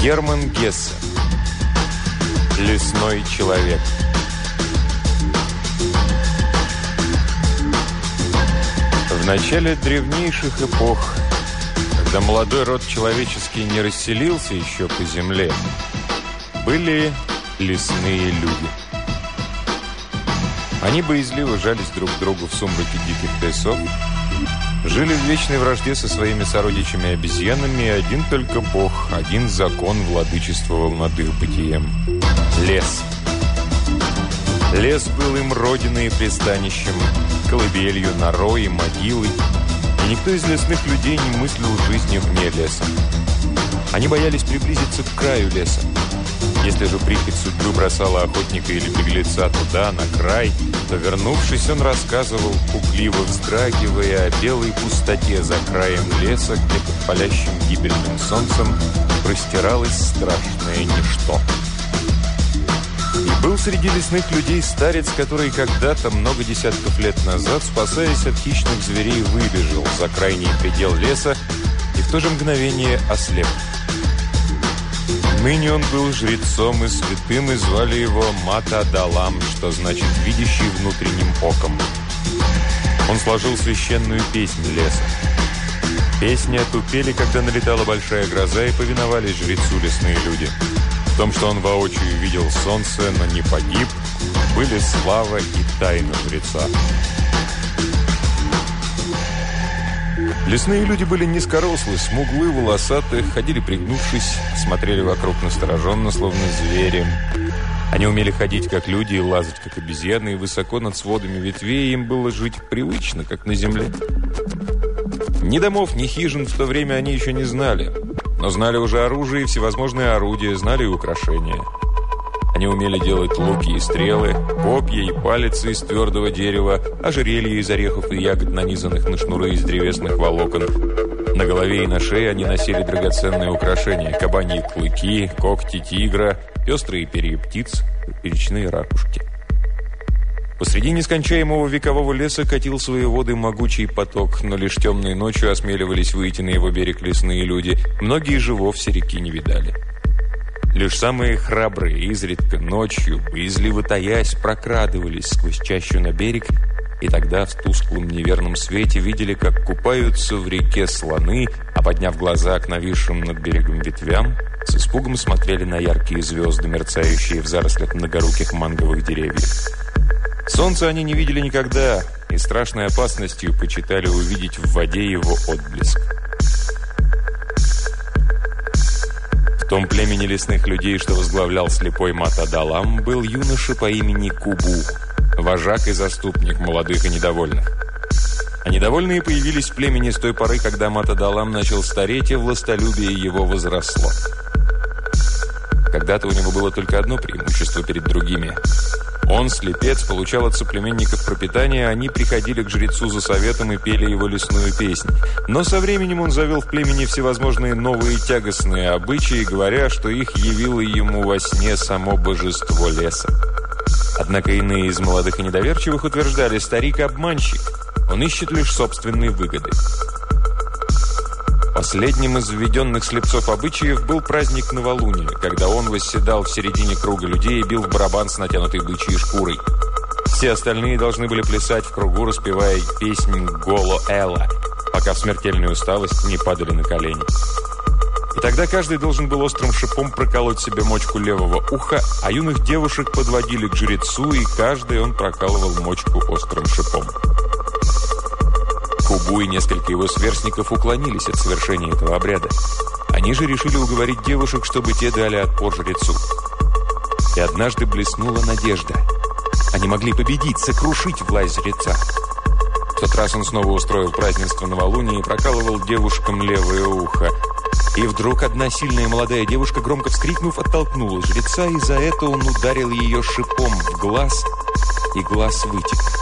Герман Гессе. Лесной человек. В начале древнейших эпох, когда молодой род человеческий не расселился еще по земле, были лесные люди. Они боязливо жались друг к другу в сумраке диких лесов, жили в вечной вражде со своими сородичами-обезьянами, и один только Бог, один закон владычествовал над их бытием – лес. Лес был им родиной и пристанищем, колыбелью, норой и могилой, и никто из лесных людей не мыслил жизни вне леса. Они боялись приблизиться к краю леса, если же прихоть судьбы бросала охотника или беглеца туда, на край, то, вернувшись, он рассказывал, пугливо вздрагивая о белой пустоте за краем леса, где под палящим гибельным солнцем простиралось страшное ничто. И был среди лесных людей старец, который когда-то, много десятков лет назад, спасаясь от хищных зверей, выбежал за крайний предел леса и в то же мгновение ослеп. Ныне он был жрецом и святым, и звали его Мата Далам, что значит «видящий внутренним оком». Он сложил священную песнь леса. Песни отупели, когда налетала большая гроза, и повиновались жрецу лесные люди. В том, что он воочию видел солнце, но не погиб, были слава и тайна жреца. Лесные люди были низкорослые, смуглые, волосатые, ходили пригнувшись, смотрели вокруг настороженно, словно звери. Они умели ходить, как люди, и лазать, как обезьяны, и высоко над сводами ветвей им было жить привычно, как на земле. Ни домов, ни хижин в то время они еще не знали, но знали уже оружие и всевозможные орудия, знали и украшения. Они умели делать луки и стрелы, копья и палицы из твердого дерева, ожерелья из орехов и ягод, нанизанных на шнуры из древесных волокон. На голове и на шее они носили драгоценные украшения – кабаньи клыки, когти тигра, пестрые перья птиц, речные ракушки. Посреди нескончаемого векового леса катил свои воды могучий поток, но лишь темной ночью осмеливались выйти на его берег лесные люди. Многие же вовсе реки не видали. Лишь самые храбрые изредка ночью, боязливо таясь, прокрадывались сквозь чащу на берег, и тогда в тусклом неверном свете видели, как купаются в реке слоны, а подняв глаза к нависшим над берегом ветвям, с испугом смотрели на яркие звезды, мерцающие в зарослях многоруких манговых деревьев. Солнце они не видели никогда, и страшной опасностью почитали увидеть в воде его отблеск. Том племени лесных людей, что возглавлял слепой Матадалам, был юноша по имени Кубу, вожак и заступник молодых и недовольных. А недовольные появились в племени с той поры, когда Матадалам начал стареть, и властолюбие его возросло. Когда-то у него было только одно преимущество перед другими – он, слепец, получал от соплеменников пропитание, они приходили к жрецу за советом и пели его лесную песнь. Но со временем он завел в племени всевозможные новые тягостные обычаи, говоря, что их явило ему во сне само божество леса. Однако иные из молодых и недоверчивых утверждали, старик обманщик, он ищет лишь собственные выгоды. Последним из введенных слепцов обычаев был праздник новолуния, когда он восседал в середине круга людей и бил в барабан с натянутой бычьей шкурой. Все остальные должны были плясать в кругу, распевая песнь «Голо Элла», пока в смертельную усталость не падали на колени. И тогда каждый должен был острым шипом проколоть себе мочку левого уха, а юных девушек подводили к жрецу, и каждый он прокалывал мочку острым шипом. Кубу и несколько его сверстников уклонились от совершения этого обряда. Они же решили уговорить девушек, чтобы те дали отпор жрецу. И однажды блеснула надежда. Они могли победить, сокрушить власть жреца. В тот раз он снова устроил празднество новолуния и прокалывал девушкам левое ухо. И вдруг одна сильная молодая девушка, громко вскрикнув, оттолкнула жреца, и за это он ударил ее шипом в глаз, и глаз вытек.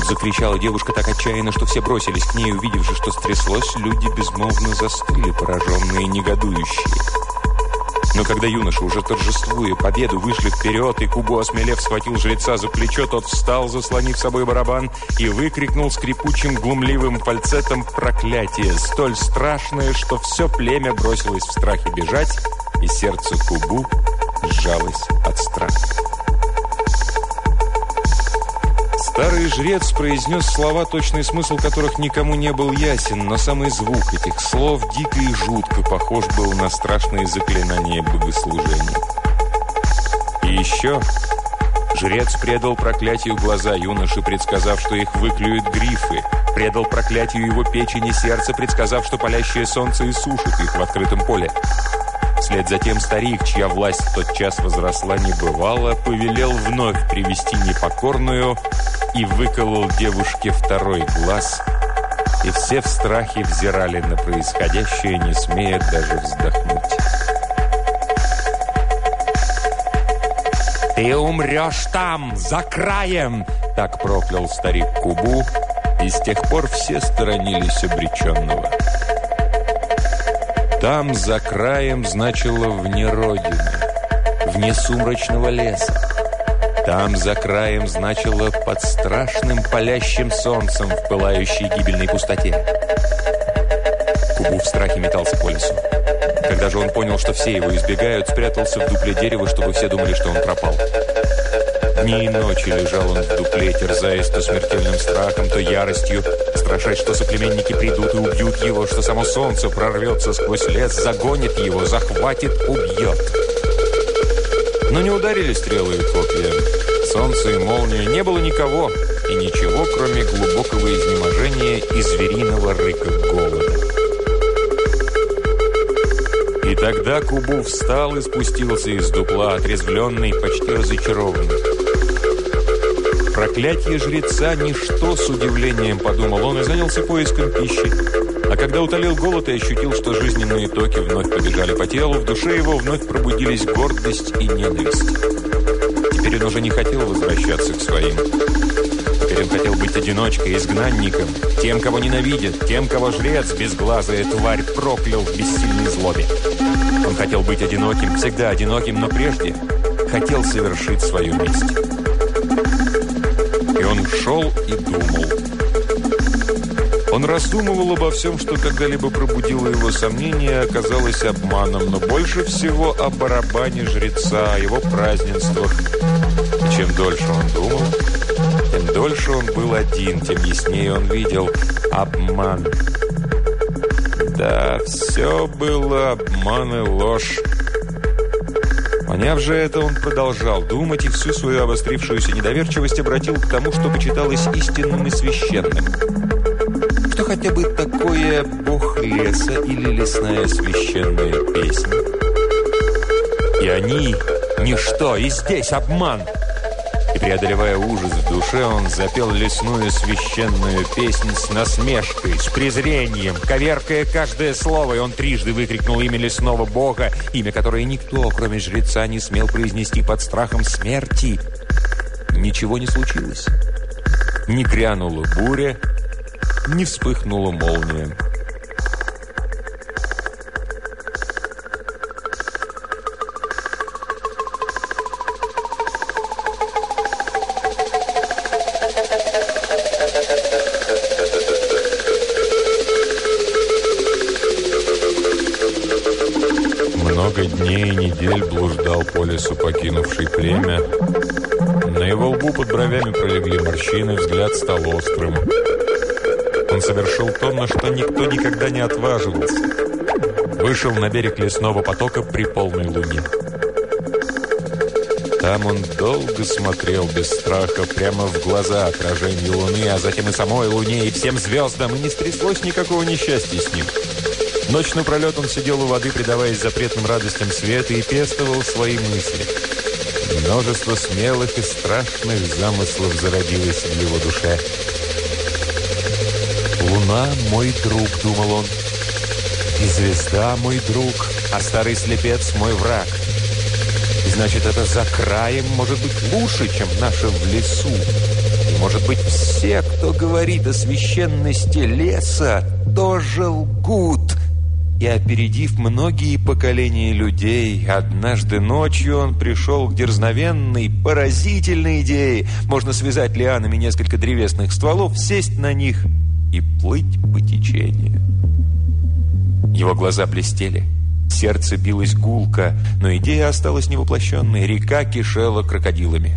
Тут закричала девушка так отчаянно, что все бросились к ней, увидев же, что стряслось, люди безмолвно застыли, пораженные, негодующие. Но когда юноша, уже торжествуя победу, вышли вперед, и Кубу, осмелев, схватил жреца за плечо, тот встал, заслонив собой барабан, и выкрикнул скрипучим глумливым фальцетом проклятие, столь страшное, что все племя бросилось в страхе бежать, и сердце Кубу сжалось от страха. Старый жрец произнес слова, точный смысл которых никому не был ясен, но самый звук этих слов дико и жутко похож был на страшные заклинания богослужения. И еще жрец предал проклятию глаза юноши, предсказав, что их выклюют грифы, предал проклятию его печени и сердца, предсказав, что палящее солнце иссушит их в открытом поле. Вслед за тем старик, чья власть в тот час возросла небывало, повелел вновь привести непокорную и выколол девушке второй глаз, и все в страхе взирали на происходящее, не смея даже вздохнуть. «Ты умрешь там, за краем!» Так проклял старик Кубу, и с тех пор все сторонились обреченного. Там за краем значило вне родины, вне сумрачного леса. Там за краем значило под страшным палящим солнцем в пылающей гибельной пустоте. Кубу в страхе метался по лесу. Когда же он понял, что все его избегают, спрятался в дупле дерева, чтобы все думали, что он пропал. Дни и ночи лежал он в дупле, терзаясь то смертельным страхом, то яростью, страшась, что соплеменники придут и убьют его, что само солнце прорвется сквозь лес, загонит его, захватит, убьет. Но не ударили стрелы и копья. Солнце и молния. Не было никого и ничего, кроме глубокого изнеможения и звериного рыка голода. И тогда Кубу встал и спустился из дупла, отрезвленный, почти разочарованный. Проклятие жреца – ничто, с удивлением подумал он и занялся поиском пищи. А когда утолил голод и ощутил, что жизненные токи вновь побежали по телу, в душе его вновь пробудились гордость и ненависть. Теперь он уже не хотел возвращаться к своим. Теперь он хотел быть одиночкой, изгнанником, тем, кого ненавидят, тем, кого жрец, безглазая тварь, проклял в бессильной злобе. Он хотел быть одиноким, всегда одиноким, но прежде хотел совершить свою месть. И он шел и думал. Он раздумывал обо всем, что когда-либо пробудило его сомнения, оказалось обманом, но больше всего о барабане жреца, о его празднествах. И чем дольше он думал, тем дольше он был один, тем яснее он видел обман. Да, все было обман и ложь. Поняв же это, он продолжал думать и всю свою обострившуюся недоверчивость обратил к тому, что почиталось истинным и священным. Хотя бы такое бог леса или лесная священная песня? И они – ничто, и здесь обман – и, преодолевая ужас в душе, он запел лесную священную песнь с насмешкой, с презрением, коверкая каждое слово, и он трижды выкрикнул имя лесного бога, имя которое никто, кроме жреца, не смел произнести под страхом смерти. Ничего не случилось. Не грянула буря, не вспыхнула молния. недель блуждал по лесу, покинувший племя. На его лбу под бровями пролегли морщины, взгляд стал острым. Он совершил то, на что никто никогда не отваживался. Вышел на берег лесного потока при полной луне. Там он долго смотрел без страха прямо в глаза отражению луны, а затем и самой луне, и всем звездам, и не стряслось никакого несчастья с ним. Ночь напролет он сидел у воды, предаваясь запретным радостям света, и пестовал свои мысли. Множество смелых и страшных замыслов зародилось в его душе. «Луна — мой друг», — думал он, — «и звезда — мой друг, а старый слепец — мой враг. Значит, это за краем может быть лучше, чем наше в лесу. И, может быть, все, кто говорит о священности леса, тоже лгут». И опередив многие поколения людей, однажды ночью он пришел к дерзновенной, поразительной идее. Можно связать лианами несколько древесных стволов, сесть на них и плыть по течению. Его глаза блестели. Сердце билось гулко, но идея осталась невоплощенной. Река кишела крокодилами.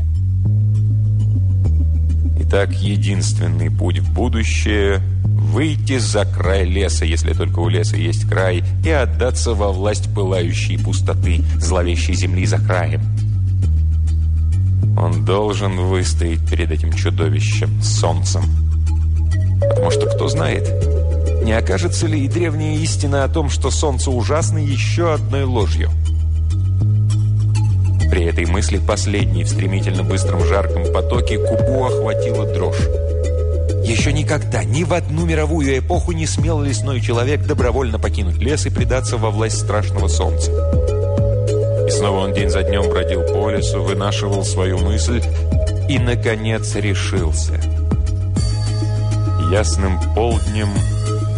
Итак, единственный путь в будущее – выйти за край леса, если только у леса есть край, и отдаться во власть пылающей пустоты, зловещей земли за краем. Он должен выстоять перед этим чудовищем, солнцем. Потому что кто знает, не окажется ли и древняя истина о том, что солнце ужасно еще одной ложью? При этой мысли последней в стремительно быстром жарком потоке Кубу охватила дрожь. Еще никогда, ни в одну мировую эпоху не смел лесной человек добровольно покинуть лес и предаться во власть страшного солнца. И снова он день за днем бродил по лесу, вынашивал свою мысль и, наконец, решился. Ясным полднем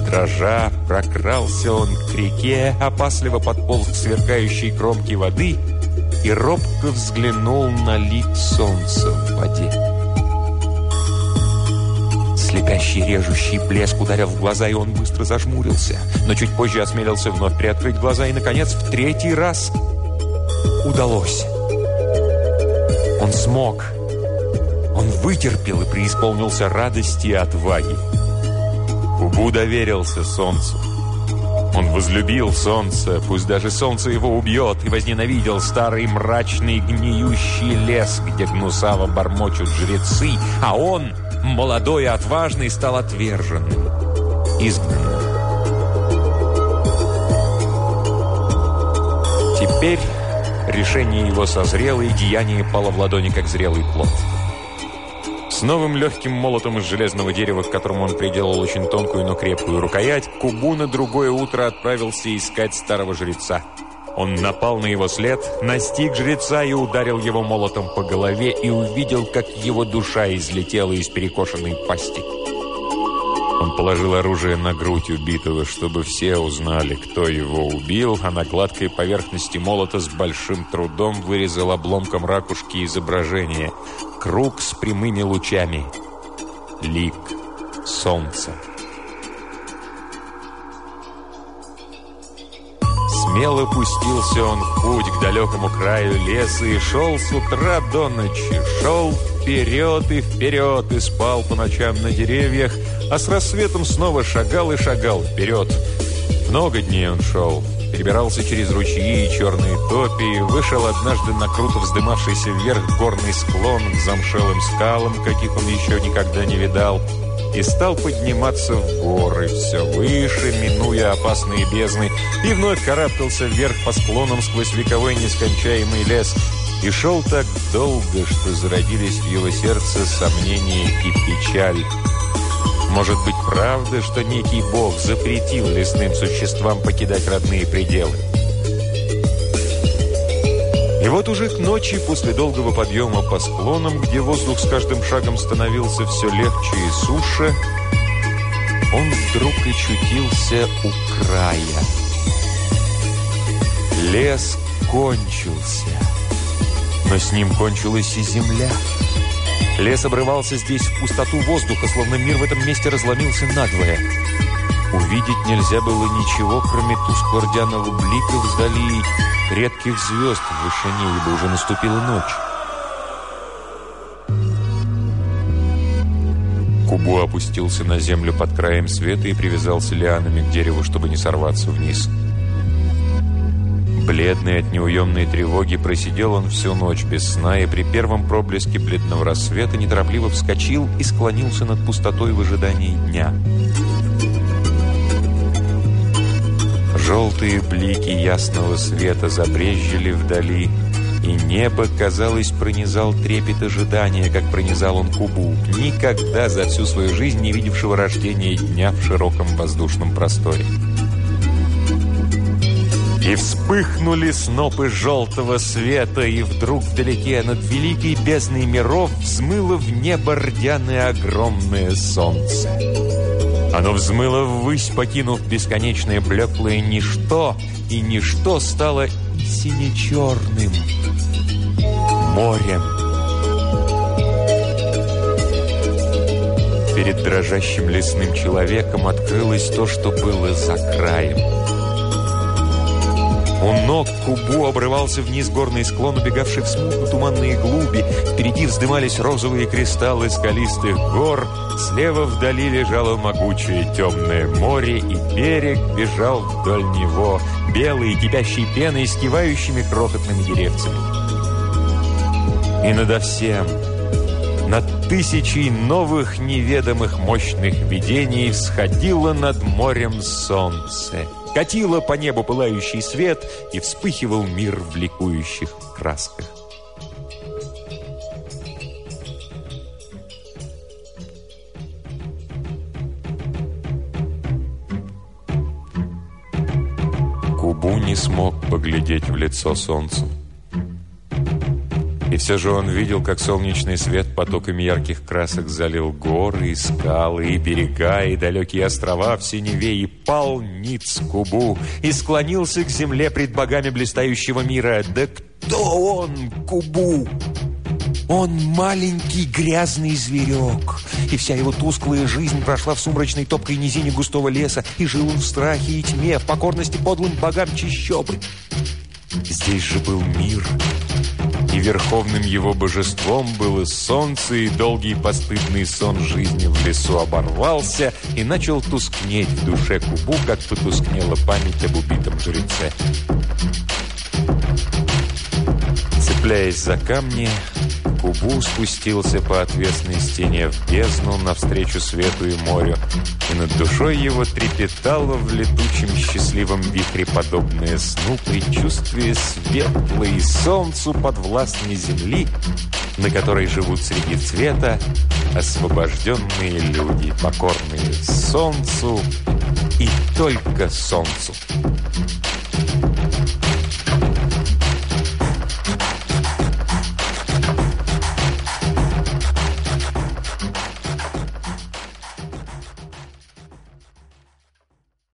Дрожа, прокрался он к реке, опасливо подполз к сверкающей кромке воды и робко взглянул на лик солнца в воде. Слепящий режущий блеск ударил в глаза, и он быстро зажмурился. Но чуть позже осмелился вновь приоткрыть глаза, и, наконец, в третий раз удалось. Он смог. Он вытерпел и преисполнился радости и отваги. Кубу доверился солнцу. Он возлюбил солнце, пусть даже солнце его убьет, и возненавидел старый мрачный гниющий лес, где гнусаво бормочут жрецы, а он, молодой и отважный, стал отверженным, изгнанным. Теперь решение его созрело, и деяние пало в ладони, как зрелый плод. С новым легким молотом из железного дерева, к которому он приделал очень тонкую, но крепкую рукоять, Кубу на другое утро отправился искать старого жреца. Он напал на его след, настиг жреца и ударил его молотом по голове и увидел, как его душа излетела из перекошенной пасти. Он положил оружие на грудь убитого, чтобы все узнали, кто его убил, а на гладкой поверхности молота с большим трудом вырезал обломком ракушки изображение. Круг с прямыми лучами. Лик солнца. Смело пустился он в путь к далекому краю леса и шел с утра до ночи. Шел вперед и вперед и спал по ночам на деревьях, а с рассветом снова шагал и шагал вперед. Много дней он шел, перебирался через ручьи и черные топи, вышел однажды на круто вздымавшийся вверх горный склон к замшелым скалам, каких он еще никогда не видал, и стал подниматься в горы, все выше, минуя опасные бездны, и вновь карабкался вверх по склонам сквозь вековой нескончаемый лес, и шел так долго, что зародились в его сердце сомнения и печаль. Может быть, правда, что некий бог запретил лесным существам покидать родные пределы? И вот уже к ночи, после долгого подъема по склонам, где воздух с каждым шагом становился все легче и суше, он вдруг очутился у края. Лес кончился, но с ним кончилась и земля. Лес обрывался здесь в пустоту воздуха, словно мир в этом месте разломился надвое. Увидеть нельзя было ничего, кроме тускло-рдяного блика вдали редких звезд в вышине, ибо уже наступила ночь. Кубу опустился на землю под краем света и привязался лианами к дереву, чтобы не сорваться вниз. Бледный от неуемной тревоги просидел он всю ночь без сна и при первом проблеске бледного рассвета неторопливо вскочил и склонился над пустотой в ожидании дня. Желтые блики ясного света забрезжили вдали, и небо, казалось, пронизал трепет ожидания, как пронизал он Кубу, никогда за всю свою жизнь не видевшего рождения дня в широком воздушном просторе. И вспыхнули снопы желтого света, и вдруг вдалеке над великой бездной миров взмыло в небо рдяное огромное солнце. Оно взмыло ввысь, покинув бесконечное блеклое ничто, и ничто стало сине-черным морем. Перед дрожащим лесным человеком открылось то, что было за краем. У ног Кубу обрывался вниз горный склон, убегавший в смутно туманные глуби. Впереди вздымались розовые кристаллы скалистых гор. Слева вдали лежало могучее темное море, и берег бежал вдоль него, белый, кипящий пеной, с кивающими крохотными деревцами. И надо всем, над тысячей новых неведомых мощных видений всходило над морем солнце катило по небу пылающий свет и вспыхивал мир в ликующих красках. Кубу не смог поглядеть в лицо солнцу. Все же он видел, как солнечный свет потоками ярких красок залил горы, и скалы, и берега, и далекие острова в синеве, и пал ниц Кубу, и склонился к земле пред богами блистающего мира. Да кто он, Кубу? Он маленький грязный зверек, и вся его тусклая жизнь прошла в сумрачной топкой низине густого леса, и жил он в страхе и тьме, в покорности подлым богам чищобы. Здесь же был мир, и верховным его божеством было солнце, и долгий постыдный сон жизни в лесу оборвался и начал тускнеть в душе Кубу, как потускнела память об убитом жреце. Цепляясь за камни, Кубу спустился по отвесной стене в бездну навстречу свету и морю, и над душой его трепетало в летучем счастливом вихре подобное сну предчувствие светлой солнцу подвластной земли, на которой живут среди цвета освобожденные люди, покорные солнцу и только солнцу.